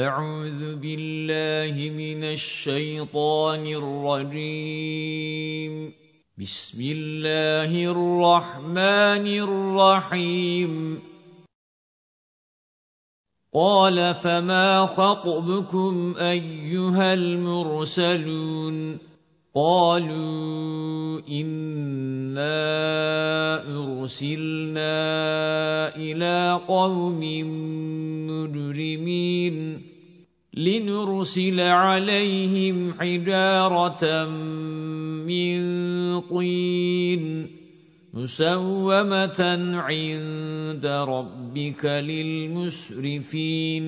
أعوذ بالله من الشيطان الرجيم. بسم الله الرحمن الرحيم. قال فما خطبكم أيها المرسلون؟ قالوا إنا أرسلنا إلى قوم مجرمين. لِنُرْسِلَ عَلَيْهِمْ حِجَارَةً مِّن طِينٍ مُسَوَّمَةً عِندَ رَبِّكَ لِلْمُسْرِفِينَ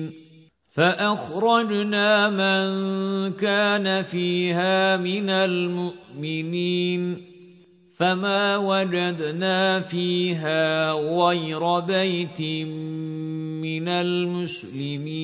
فَأَخْرَجْنَا مَن كَانَ فِيهَا مِنَ الْمُؤْمِنِينَ فَمَا وَجَدْنَا فِيهَا غَيْرَ بَيْتٍ مِّنَ الْمُسْلِمِينَ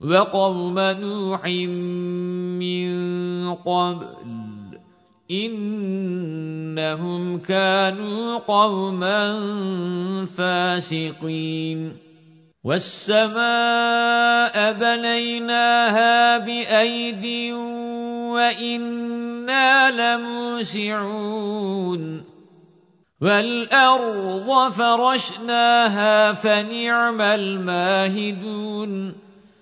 وقوم نوح من قبل إنهم كانوا قوما فاسقين. والسماء بنيناها بأيد وإنا لموسعون. وَالْأَرْضَ فَرَشْنَاهَا فَنِعْمَ الْمَاهِدُونَ.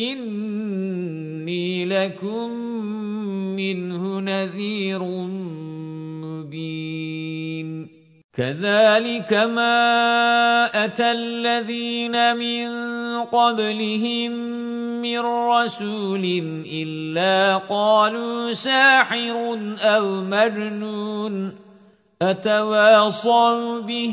إِنِّي لَكُمْ مِنْهُ نَذِيرٌ مُبِينٌ. كَذَلِكَ مَا أَتَى الَّذِينَ مِنْ قَبْلِهِمْ مِنْ رَسُولٍ إِلَّا قَالُوا سَاحِرٌ أَوْ مَجْنُونٌ أَتَوَاصَوْا بِهِ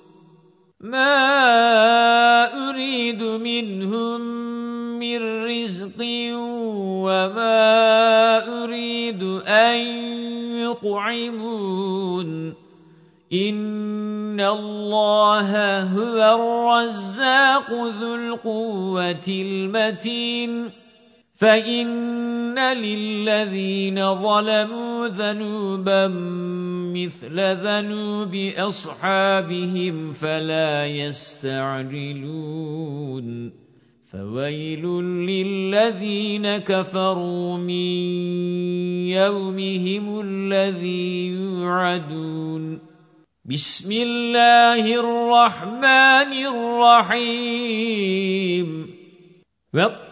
مَا أُرِيدُ مِنْهُمْ مِنْ رِزْقٍ وَمَا أُرِيدُ أَنْ يُطْعِمُونَ إِنَّ اللَّهَ هُوَ الرَّزَّاقُ ذُو الْقُوَّةِ الْمَتِينُ فَإِنَّ لِلَّذِينَ ظَلَمُوا ذَنُوبًا مِثْلَ ذَنُوبِ أَصْحَابِهِمْ فَلَا يَسْتَعْجِلُونَ فَوَيْلٌ لِلَّذِينَ كَفَرُوا مِنْ يَوْمِهِمُ الَّذِي يُوعَدُونَ بِسْمِ اللَّهِ الرَّحْمَنِ الرَّحِيمِ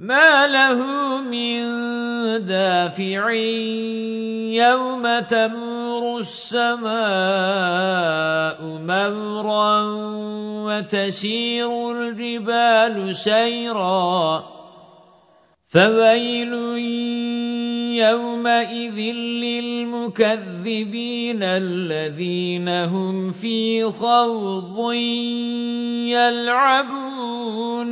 مَا لَهُ مِن دَافِعٍ يَوْمَ تَمُورُ السَّمَاءُ مَوْرًا وَتَسِيرُ الْجِبَالُ سَيْرًا فَوَيْلٌ يَوْمَئِذٍ لِلْمُكَذِّبِينَ الَّذِينَ هُمْ فِي خَوْضٍ يَلْعَبُونَ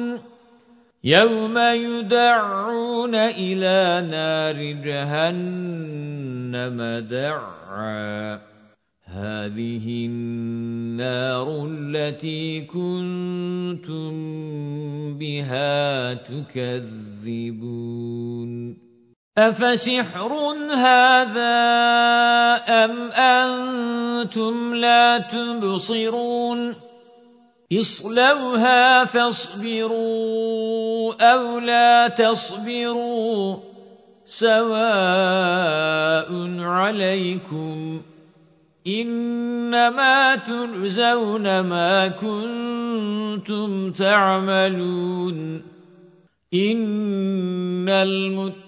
يَوْمَ يُدَعُّونَ إِلَى نَارِ جَهَنَّمَ دَعًّا هَذِهِ النَّارُ الَّتِي كُنْتُمْ بِهَا تُكَذِّبُونَ أَفَسِحْرٌ هَذَا أَمْ أَنْتُمْ لَا تُبْصِرُونَ اصلوها فاصبروا أو لا تصبروا سواء عليكم إنما تنزون ما كنتم تعملون إن المتقين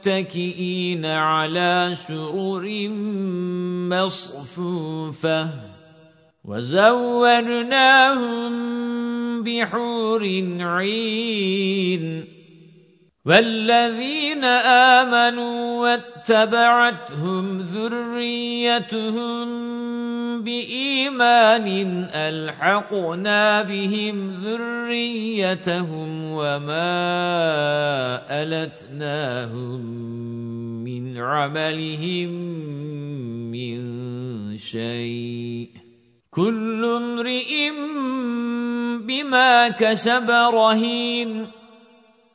متكئين على سرر مصفوفة وزورناهم بحور عين وَالَّذِينَ آمَنُوا وَاتَّبَعَتْهُمْ ذُرِّيَّتُهُمْ بِإِيمَانٍ أَلْحَقْنَا بِهِمْ ذُرِّيَّتَهُمْ وَمَا أَلَتْنَاهُمْ مِنْ عَمَلِهِمْ مِنْ شَيْءٍ كُلُّ امْرِئٍ بِمَا كَسَبَ رَهِينٌ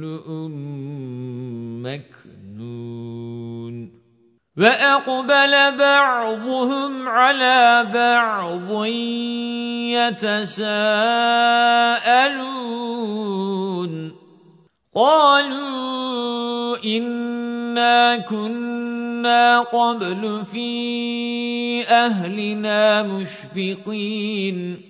لؤلؤ مكنون وَأَقْبَلَ بَعْضُهُمْ عَلَى بَعْضٍ يَتَسَاءَلُونَ قَالُوا إِنَّا كُنَّا قَبْلُ فِي أَهْلِنَا مُشْفِقِينَ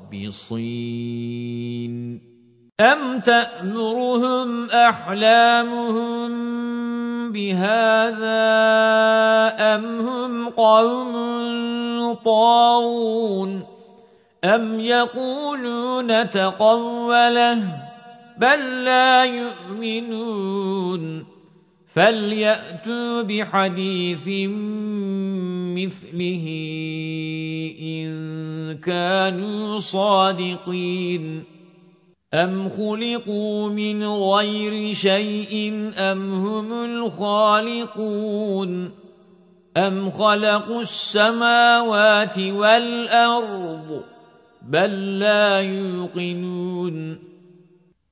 مبصين أم تأمرهم أحلامهم بهذا أم هم قوم طاغون أم يقولون تقوله بل لا يؤمنون فَلْيَأْتُوا بِحَدِيثٍ مِثْلِهِ إِن كَانُوا صَادِقِينَ أَمْ خُلِقُوا مِنْ غَيْرِ شَيْءٍ أَمْ هُمُ الْخَالِقُونَ أَمْ خَلَقُوا السَّمَاوَاتِ وَالْأَرْضِ بَل لَّا يُوقِنُونَ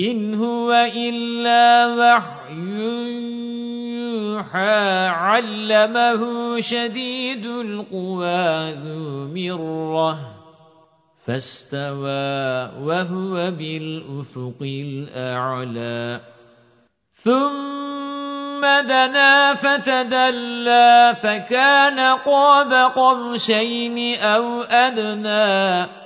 إن هو إلا وحي يوحى علمه شديد القوى ذو مرة فاستوى وهو بالأفق الأعلى ثم دنا فتدلى فكان قاب قرشين أو أدنى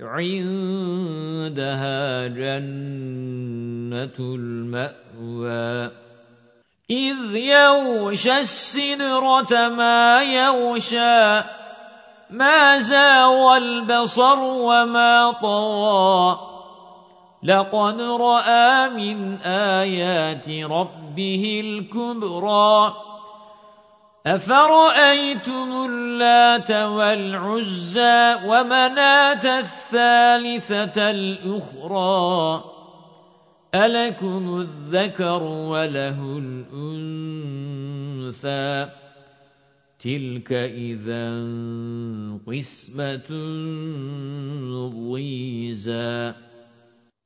عندها جنة المأوى إذ يوشى السدرة ما يوشى ما زاوى البصر وما طوى لقد رأى من آيات ربه الكبرى أفرأيتم اللات والعزى وَمَنَاةَ الثالثة الأخرى ألكم الذكر وله الأنثى تلك إذا قسمة ضيزى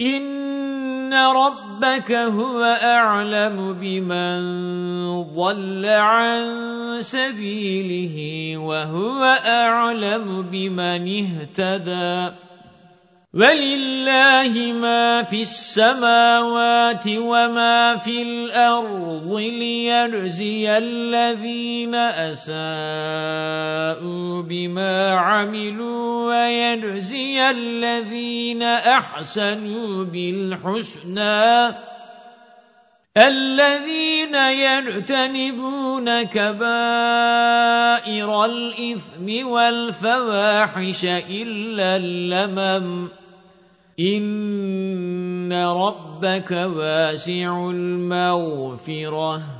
إِنَّ رَبَّكَ هُوَ أَعْلَمُ بِمَنْ ضَلَّ عَنْ سَبِيلِهِ وَهُوَ أَعْلَمُ بِمَنِ اهْتَدَى وَلِلَّهِ مَا فِي السَّمَاوَاتِ وَمَا فِي الْأَرْضِ لِيَجْزِيَ الَّذِينَ أَسَاءُوا بِمَا عَمِلُوا وَيَجْزِيَ الَّذِينَ أَحْسَنُوا بِالْحُسْنَى الذين يرتنبون كبائر الإثم والفواحش إلا اللمم. إن ربك واسع المغفرة.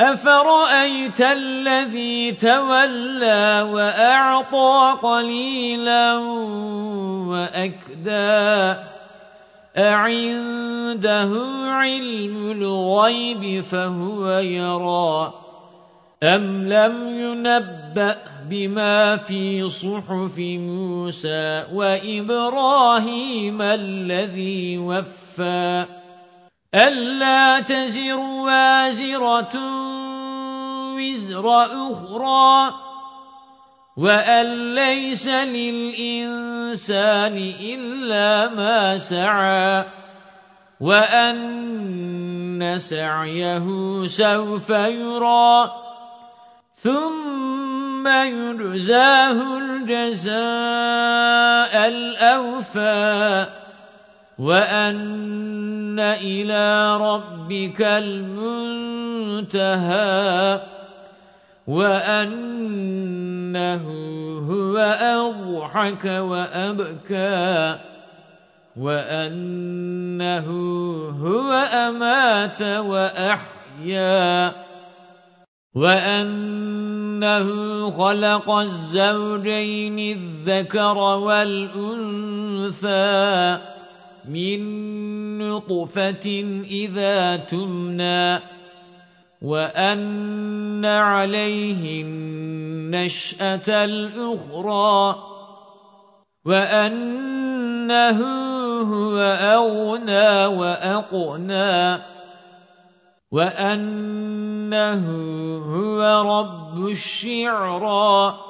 أفرأيت الذي تولى وأعطى قليلا وأكدا أعنده علم الغيب فهو يرى أم لم ينبأ بما في صحف موسى وإبراهيم الذي وفى ألا تزر وازرة وزر أخرى وأن ليس للإنسان إلا ما سعى وأن سعيه سوف يرى ثم يُجْزَاهُ الجزاء الأوفى وَأَنَّ إِلَى رَبِّكَ الْمُنْتَهَى وَأَنَّهُ هُوَ أَضْحَكَ وَأَبْكَى وَأَنَّهُ هُوَ أَمَاتَ وَأَحْيَا وَأَنَّهُ خَلَقَ الزَّوْجَيْنِ الذَّكَرَ وَالْأُنْثَى مِنْ نُطْفَةٍ إِذَا تُمْنَى وَأَنَّ عَلَيْهِ النَّشْأَةَ الْأُخْرَى وَأَنَّهُ هُوَ أَغْنَى وَأَقْنَى وَأَنَّهُ هُوَ رَبُّ الشِّعْرَى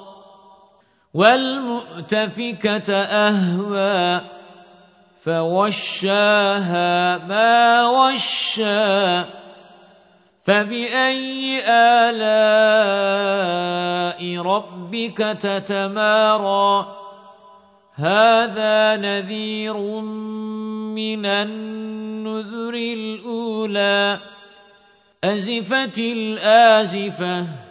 والمؤتفكة أهوى فوشاها ما وشى فبأي آلاء ربك تتمارى؟ هذا نذير من النذر الأولى أزفت الآزفة.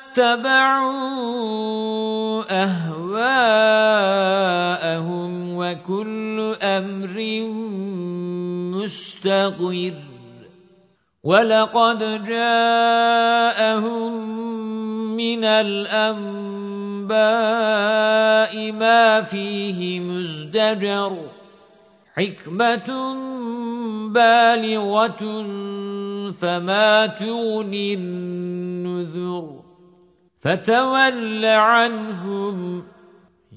اتبعوا أهواءهم وكل أمر مستقر ولقد جاءهم من الأنباء ما فيه مزدجر حكمة بالغة فما تغني النذر فَتَوَلَّ عَنْهُمْ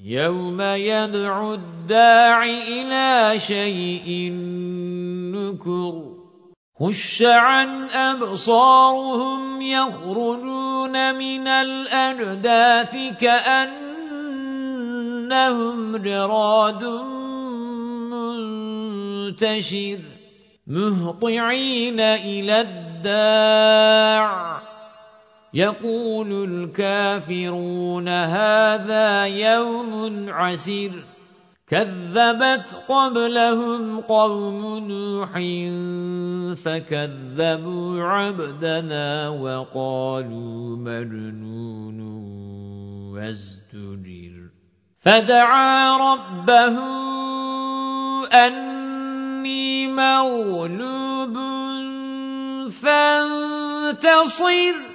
يَوْمَ يدعو الدَّاعِ إِلَى شَيْءٍ نُكُرٍ خُشَّ عَنْ أَبْصَارُهُمْ يَخْرُجُونَ مِنَ الْأَجْدَاثِ كَأَنَّهُمْ جَرَادٌ مُنْتَشِرٌ مُهْطِعِينَ إِلَى الدَّاعِ يقول الكافرون هذا يوم عسير. كذبت قبلهم قوم نوح فكذبوا عبدنا وقالوا مجنون وازدرر فدعا ربه أني مغلوب فانتصر.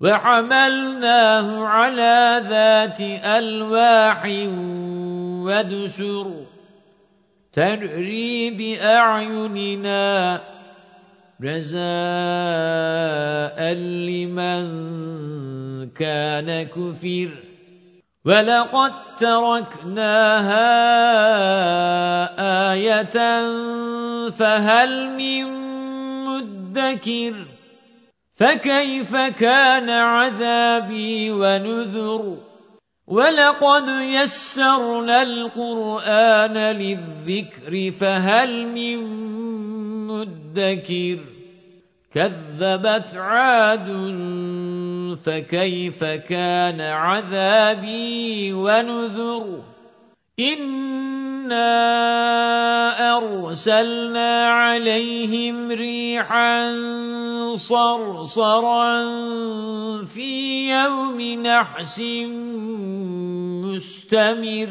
وَحَمَلْنَاهُ عَلَى ذَاتِ أَلْوَاحٍ وَدُسُرٍ. تَجْرِي بِأَعْيُنِنَا جَزَاءً لِمَنْ كَانَ كُفِرٍ. وَلَقَدْ تَرَكْنَاهَا آيَةً فَهَلْ مِنْ مُدَّكِرٍ؟ فَكَيْفَ كَانَ عَذَابِي وَنُذُرُ وَلَقَدْ يَسَّرْنَا الْقُرْآنَ لِلذِّكْرِ فَهَلْ مِن مُّدَّكِرٍ كَذَّبَتْ عَادٌ فَكَيْفَ كَانَ عَذَابِي وَنُذُرُ إِنَّ إِنَّا أَرْسَلْنَا عَلَيْهِمْ رِيحًا صَرْصَرًا فِي يَوْمِ نَحْسٍ مُسْتَمِرٍ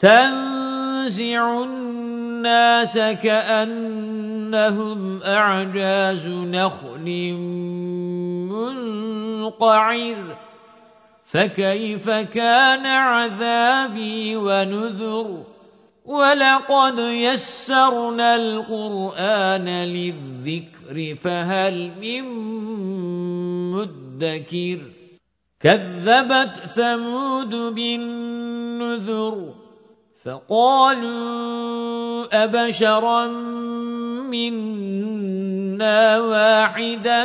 تَنْزِعُ النَّاسَ كَأَنَّهُمْ أَعْجَازُ نَخْلٍ مُنْقَعِرٍ فَكَيْفَ كَانَ عَذَابِي وَنُذُرِ وَلَقَدْ يَسَّرْنَا الْقُرْآنَ لِلذِّكْرِ فَهَلْ مِن مُّدَّكِرٍ كَذَّبَتْ ثَمُودُ بِالنُّذُرِ فَقَالُوا أَبَشَرًا مِنَّا وَاحِدًا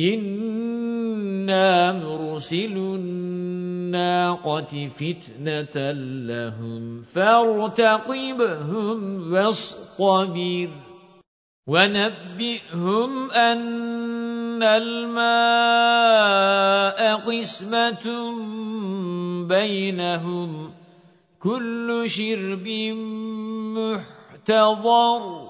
إِنَّا مُرْسِلُ النَّاقَةِ فِتْنَةً لَهُمْ فَارْتَقِبْهُمْ وَاصْطَبِرْ وَنَبِّئْهُمْ أَنَّ الْمَاءَ قِسْمَةٌ بَيْنَهُمْ كُلُّ شِرْبٍ مُحْتَضَرٍ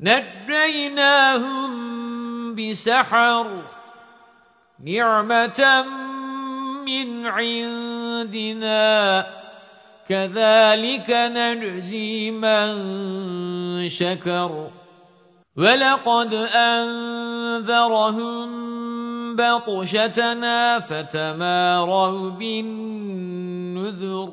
نجيناهم بسحر نعمة من عندنا كذلك نجزي من شكر وَلَقَدْ أَنذَرَهُمْ بَطْشَتَنَا فَتَمَارَوْا بِالنُّذُرِ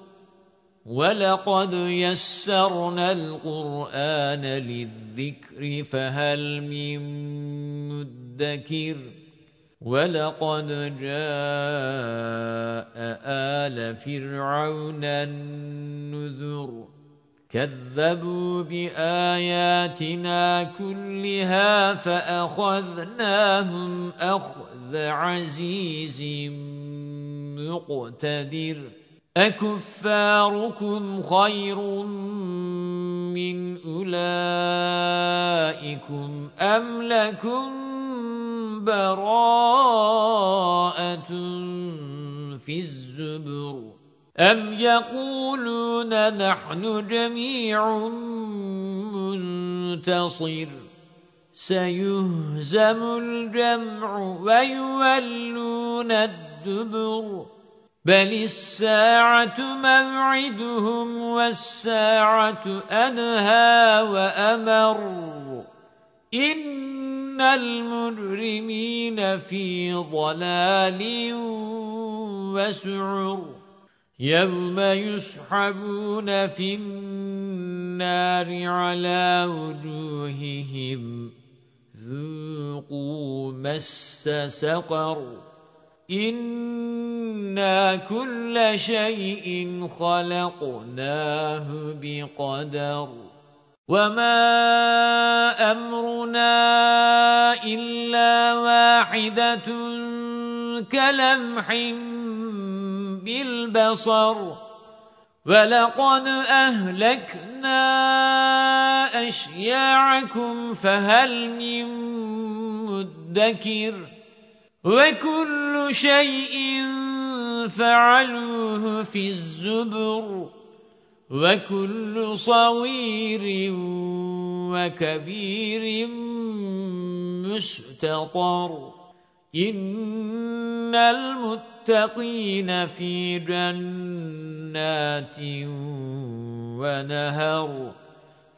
وَلَقَدْ يَسَّرْنَا الْقُرْآنَ لِلذِّكْرِ فَهَلْ مِن مُّدَّكِرٍ وَلَقَدْ جَاءَ آلَ فِرْعَوْنَ النُّذُرُ كَذَّبُوا بِآيَاتِنَا كُلِّهَا فَأَخَذْنَاهُمْ أَخْذَ عَزِيزٍ مُّقْتَدِرٍ أَكُفَّارُكُمْ خَيْرٌ مِّنْ أُولَئِكُمْ أَمْ لَكُمْ بَرَاءَةٌ فِي الزُّبُرِ أَمْ يَقُولُونَ نَحْنُ جَمِيعٌ مُنْتَصِرٌ سَيُهْزَمُ الْجَمْعُ وَيُوَلُّونَ الدُّبُرُ بل الساعة موعدهم والساعة أنهى وأمر إن المجرمين في ضلال وسعر يوم يسحبون في النار على وجوههم ذوقوا مس سقر إِنَّا كُلَّ شَيْءٍ خَلَقْنَاهُ بِقَدَرٍ وَمَا أَمْرُنَا إِلَّا وَاحِدَةٌ كَلَمْحٍ بِالْبَصَرِ وَلَقَدْ أَهْلَكْنَا أَشْيَاعَكُمْ فَهَلْ مِن مُّدَّكِرٍ وَكُلُّ شَيْءٍ فَعَلُوهُ فِي الزُّبُرِ وَكُلُّ صَغِيرٍ وَكَبِيرٍ مُسْتَطَرٍ إِنَّ الْمُتَّقِينَ فِي جَنَّاتٍ وَنَهَرٍ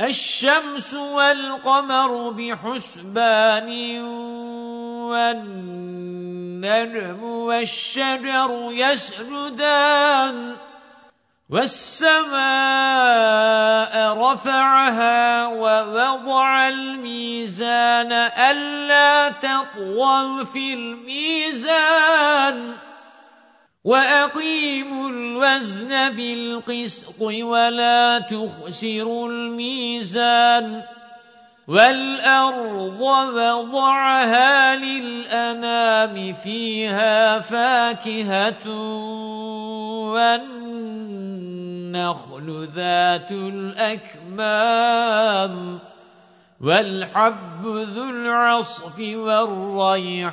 الشمس والقمر بحسبان والنجم والشجر يسجدان والسماء رفعها ووضع الميزان ألا تطوى في الميزان وَأَقِيمُوا الْوَزْنَ بِالْقِسْطِ وَلَا تُخْسِرُوا الْمِيزَانَ وَالْأَرْضَ وَضَعَهَا لِلْأَنَامِ فِيهَا فَاكِهَةٌ وَالنَّخْلُ ذَاتُ الْأَكْمَامِ وَالْحَبُّ ذُو الْعَصْفِ وَالرَّيْحَانِ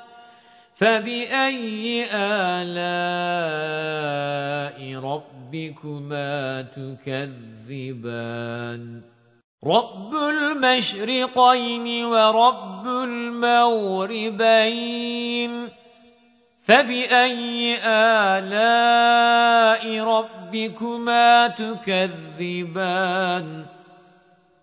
فَبِأَيِّ آلَاءِ رَبِّكُمَا تُكَذِّبَانِ رَبُّ الْمَشْرِقَيْنِ وَرَبُّ الْمَغْرِبَيْنِ فَبِأَيِّ آلَاءِ رَبِّكُمَا تُكَذِّبَانِ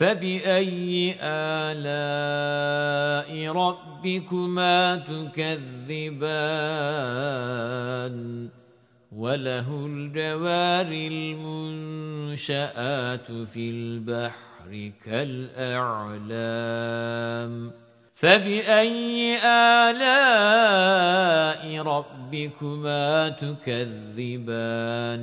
فَبِأَيِّ آلَاءِ رَبِّكُمَا تُكَذِّبَانِ وَلَهُ الْجَوَارِ الْمُنْشَآتُ فِي الْبَحْرِ كَالْأَعْلَامِ فَبِأَيِّ آلَاءِ رَبِّكُمَا تُكَذِّبَانِ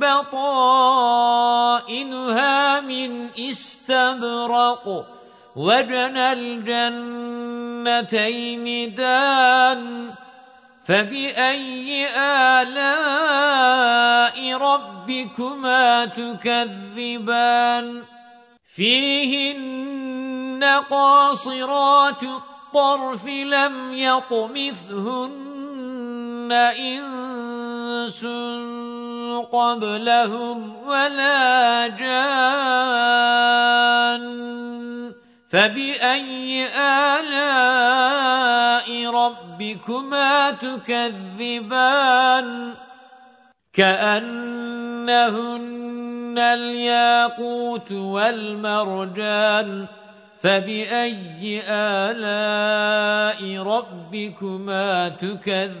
بطائنها من استبرق وجن الجنتين دان فبأي آلاء ربكما تكذبان؟ فيهن قاصرات الطرف لم يطمثهن إنس قبلهم ولا جان فبأي آلاء ربكما تكذبان كأنهن الياقوت والمرجان فَبِأَيِّ آلَاءِ رَبِّكُمَا تُكَذِّبَانِ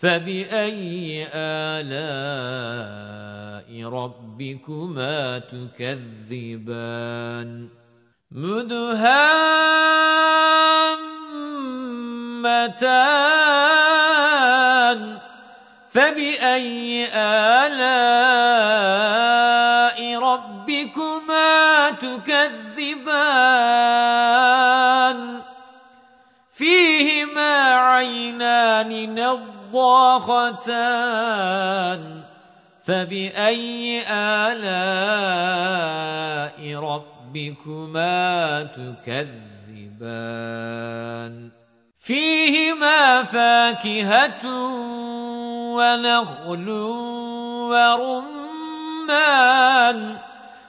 فَبِأَيِّ آلَاءِ رَبِّكُمَا تُكَذِّبَانِ مُدْهَامَّتَانِ فَبِأَيِّ آلَاءِ رَبِّكُمَا تُكَذِّبَانِ فِيهِمَا عَيْنَانِ نظر ضاختان فبأي آلاء ربكما تكذبان فيهما فاكهة ونخل ورمان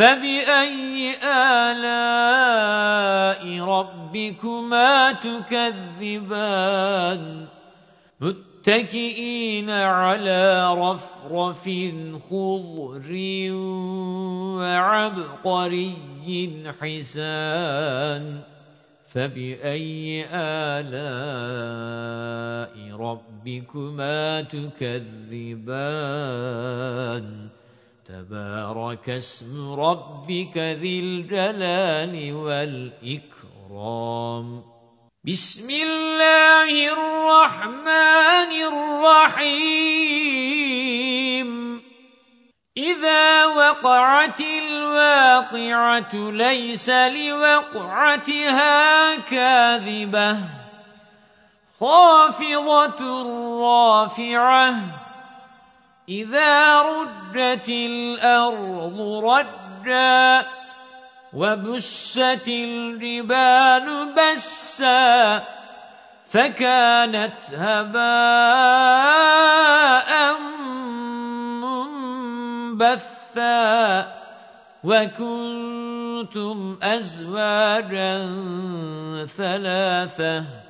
فَبِأَيِّ آلَاءِ رَبِّكُمَا تُكَذِّبَانِ مُتَّكِئِينَ عَلَى رَفْرَفٍ خُضْرٍ وَعَبْقَرِيٍّ حِسَانٍ فَبِأَيِّ آلَاءِ رَبِّكُمَا تُكَذِّبَانِ تبارك اسم ربك ذي الجلال والإكرام. بسم الله الرحمن الرحيم. إذا وقعت الواقعة ليس لوقعتها كاذبة. خافضة رافعة. إذا رد وَرَجَّتِ الْأَرْضُ رَجًّا وَبُسَّتِ الْجِبَالُ بَسًّا فَكَانَتْ هَبَاءً مُنبَثًّا وَكُنْتُمْ أَزْوَاجًا ثَلَاثَةً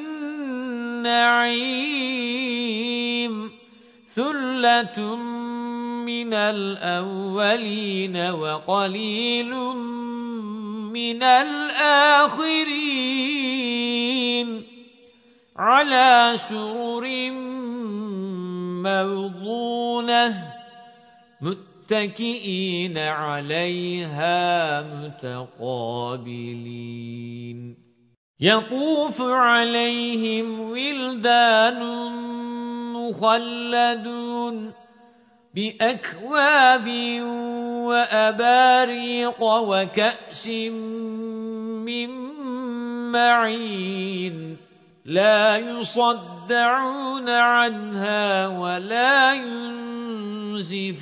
نعيم ثلة من الأولين وقليل من الآخرين على شرر موضونة متكئين عليها متقابلين يطوف عليهم ولدان مخلدون بأكواب وأباريق وكأس من معين لا يصدعون عنها ولا ينزفون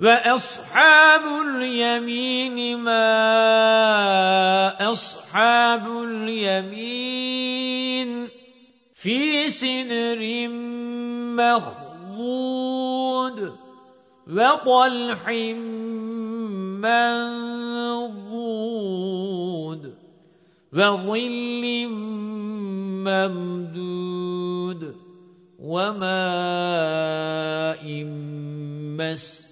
وَأَصْحَابُ الْيَمِينِ مَا أَصْحَابُ الْيَمِينِ فِي سِدْرٍ مَّخْضُودٍ وَطَلْحٍ مَّنضُودٍ وَظِلٍّ مَّمْدُودٍ وَمَاءٍ مَّسْكُوبٍ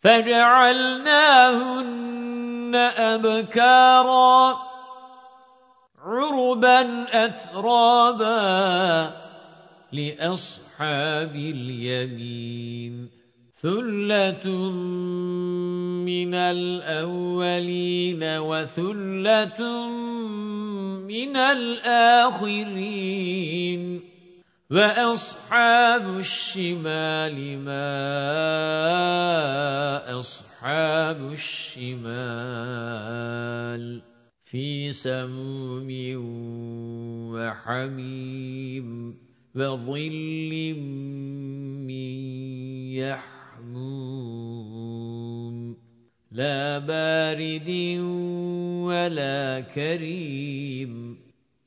فجعلناهن أبكارا عربا أترابا لأصحاب اليمين. ثُلَّةٌ مِّنَ الْأَوَّلِينَ وَثُلَّةٌ مِّنَ الْآخِرِينَ. وَأَصْحَابُ الشِّمَالِ مَا أَصْحَابُ الشِّمَالِ فِي سَمُومٍ وَحَمِيمٍ وَظِلٍّ مِّن يَحْمُومٍ لَا بَارِدٍ وَلَا كَرِيمٍ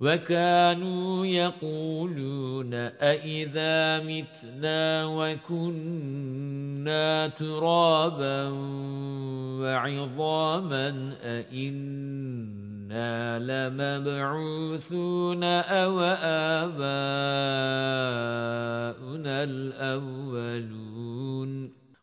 وَكَانُوا يَقُولُونَ أَإِذَا مِتْنَا وَكُنَّا تُرَابًا وَعِظَامًا أَإِنَّا لَمَبْعُوثُونَ أَوْ آبَاؤُنَا الْأَوَّلُونَ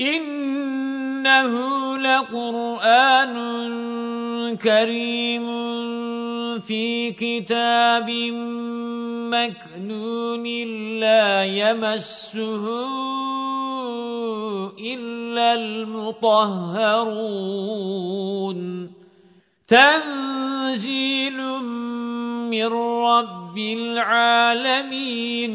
إِنَّهُ لَقُرْآنٌ كَرِيمٌ فِي كِتَابٍ مَكْنُونٍ لَا يَمَسُّهُ إِلَّا الْمُطَهَّرُونَ تَنزِيلٌ مِّن رَّبِّ الْعَالَمِينَ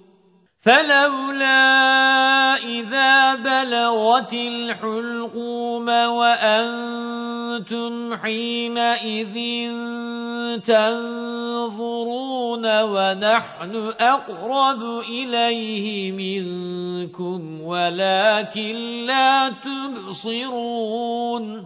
فَلَوْلَا إِذَا بَلَغَتِ الْحُلْقُومَ وَأَنْتُمْ حِينَئِذٍ تَنْظُرُونَ وَنَحْنُ أَقْرَبُ إِلَيْهِ مِنْكُمْ وَلَكِنْ لَا تُبْصِرُونَ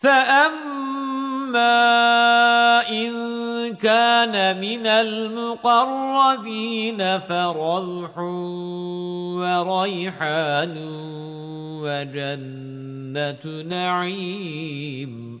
فَأَمَّا إِن كَانَ مِنَ الْمُقَرَّبِينَ فَرَوْحٌ وَرَيْحَانٌ وَجَنَّةُ نَعِيمٍ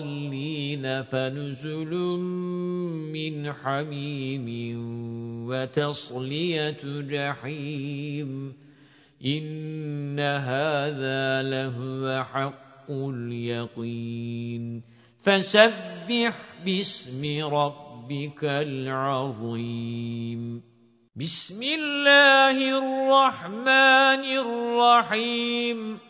الضالين فنزل من حميم وتصلية جحيم إن هذا لهو حق اليقين فسبح باسم ربك العظيم بسم الله الرحمن الرحيم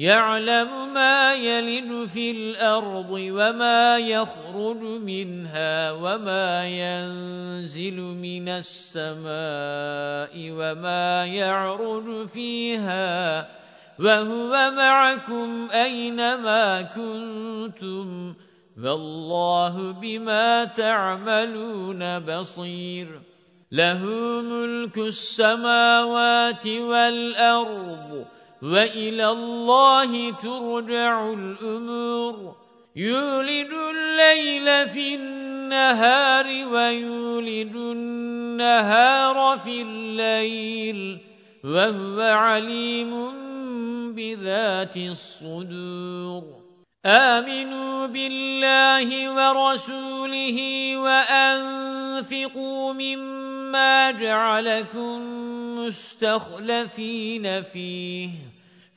يَعْلَمُ مَا يَلِجُ فِي الْأَرْضِ وَمَا يَخْرُجُ مِنْهَا وَمَا يَنْزِلُ مِنَ السَّمَاءِ وَمَا يَعْرُجُ فِيهَا وَهُوَ مَعَكُمْ أَيْنَمَا كُنْتُمْ وَاللَّهُ بِمَا تَعْمَلُونَ بَصِيرٌ لَهُ مُلْكُ السَّمَاوَاتِ وَالْأَرْضِ وَإِلَى اللَّهِ تُرْجَعُ الْأُمُورُ يُولِجُ اللَّيْلَ فِي النَّهَارِ وَيُولِجُ النَّهَارَ فِي اللَّيْلِ وَهُوَ عَلِيمٌ بِذَاتِ الصُّدُورِ آمِنُوا بِاللَّهِ وَرَسُولِهِ وَأَنفِقُوا مِمَّا جَعَلَكُم مُّسْتَخْلَفِينَ فِيهِ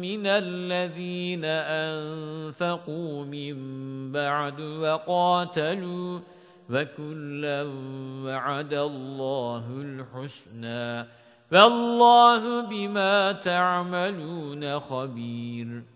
مِنَ الَّذِينَ أَنفَقُوا مِن بَعْدُ وَقَاتَلُوا وَكُلًّا وَعَدَ اللَّهُ الْحُسْنَى وَاللَّهُ بِمَا تَعْمَلُونَ خَبِيرٌ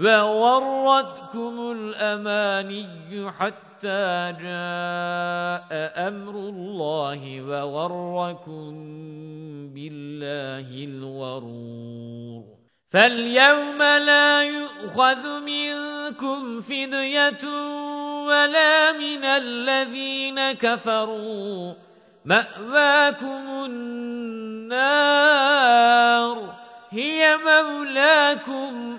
وَوَرَّتْكُمُ الْأَمَانِيُّ حَتَّى جَاءَ أَمْرُ اللَّهِ وَغَرَّكُمْ بِاللَّهِ الْغَرُورُ فَالْيَوْمَ لَا يُؤْخَذُ مِنْكُمْ فِدْيَةٌ وَلَا مِنَ الَّذِينَ كَفَرُوا مَأْوَاكُمُ النَّارُ هِيَ مَوْلَاكُمْ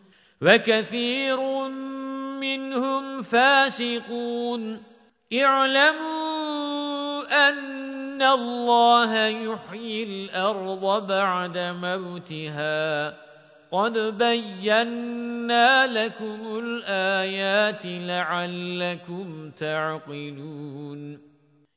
وَكَثِيرٌ مِّنْهُمْ فَاسِقُونَ اعْلَمُوا أَنَّ اللَّهَ يُحْيِي الْأَرْضَ بَعْدَ مَوْتِهَا قَدْ بَيَّنَّا لَكُمُ الْآيَاتِ لَعَلَّكُمْ تَعْقِلُونَ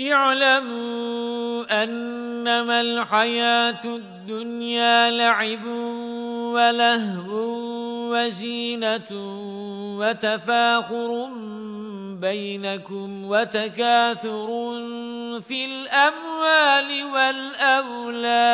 اعلموا أنما الحياة الدنيا لعب ولهو وزينة وتفاخر بينكم وتكاثر في الأموال والأولاد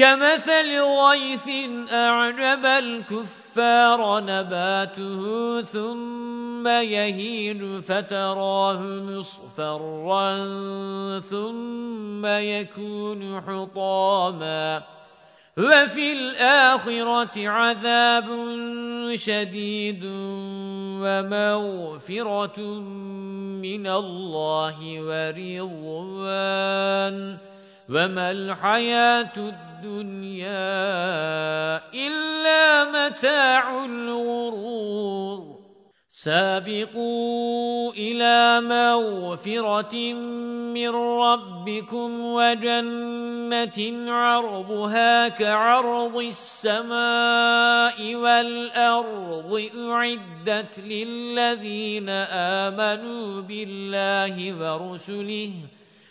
كمثل غيث أعجب الكفار نباته ثم يهين فتراه مصفرا ثم يكون حطاما وفي الآخرة عذاب شديد ومغفرة من الله ورضوان وَمَا الْحَيَاةُ الدُّنْيَا إِلَّا مَتَاعُ الْغُرُورِ سَابِقُوا إِلَى مَغْفِرَةٍ مِّن رَّبِّكُمْ وَجَنَّةٍ عَرْضُهَا كَعَرْضِ السَّمَاءِ وَالْأَرْضِ أُعِدَّتْ لِلَّذِينَ آمَنُوا بِاللَّهِ وَرُسُلِهِ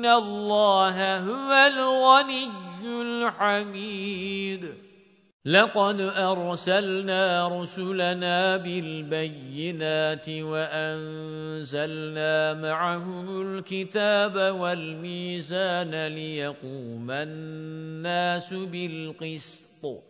ان اللَّهَ هو الْغَنِيُّ الْحَمِيدُ لقد ارسلنا رسلنا بالبينات وانزلنا معهم الكتاب والميزان ليقوم الناس بالقسط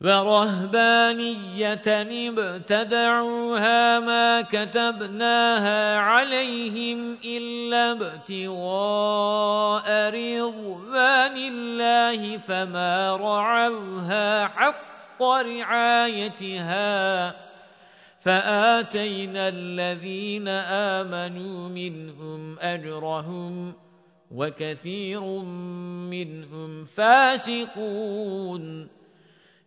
وَرَهْبَانِيَّةً ابْتَدَعُوهَا مَا كَتَبْنَاهَا عَلَيْهِمْ إِلَّا ابْتِغَاءَ رِضْوَانِ اللَّهِ فَمَا رَعَوْهَا حَقَّ رِعَايَتِهَا فَآتَيْنَا الَّذِينَ آمَنُوا مِنْهُمْ أَجْرَهُمْ وَكَثِيرٌ مِنْهُمْ فَاسِقُونَ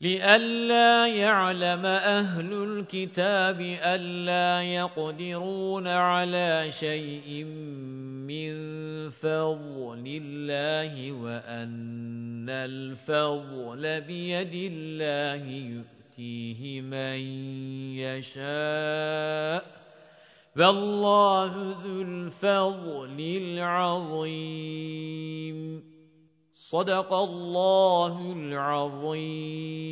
لِئَلَّا يَعْلَمَ أَهْلُ الْكِتَابِ أَلَّا يَقْدِرُونَ عَلَى شَيْءٍ مِّن فَضْلِ اللَّهِ وَأَنَّ الْفَضْلَ بِيَدِ اللَّهِ يُؤْتِيهِ مَن يَشَاءُ وَاللَّهُ ذُو الْفَضْلِ الْعَظِيمِ صدق الله العظيم.